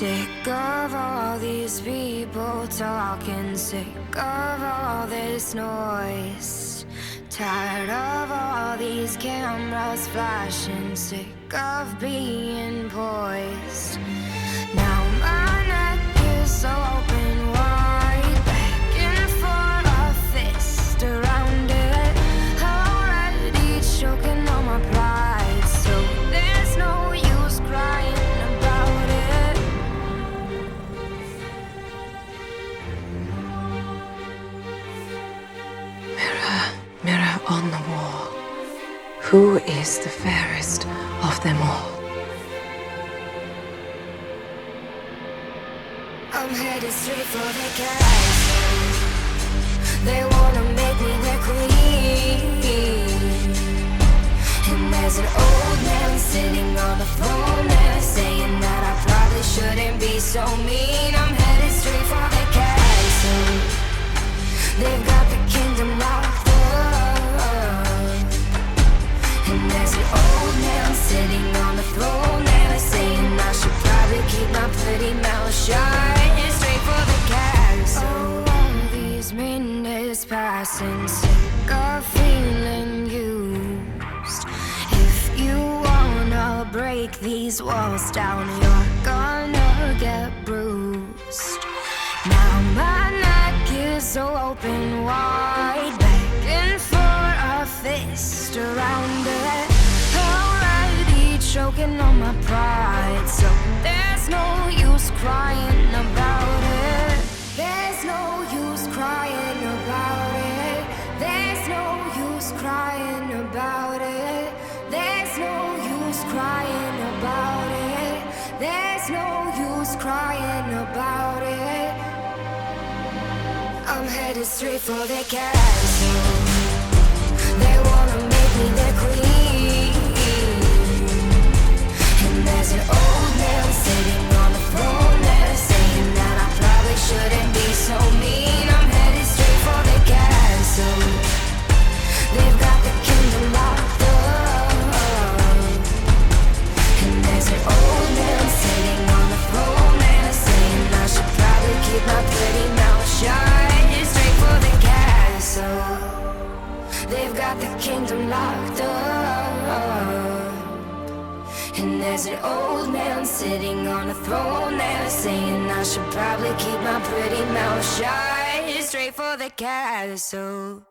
Sick of all these people talking, sick of all this noise. Tired of all these cameras flashing, sick of being poised. Now my who is the fairest of them all? I'm headed straight for the castle. They wanna make me their queen. And there's an old man sitting on the there saying that I probably shouldn't be so mean. Passing, sick of feeling used. If you wanna break these walls down, you're gonna get bruised. Now my neck is open wide, begging for a fist around it. Already choking on my pride, crying about it. I'm headed straight for the castle. Locked up. And there's an old man sitting on a throne there saying I should probably keep my pretty mouth shut. Straight for the castle.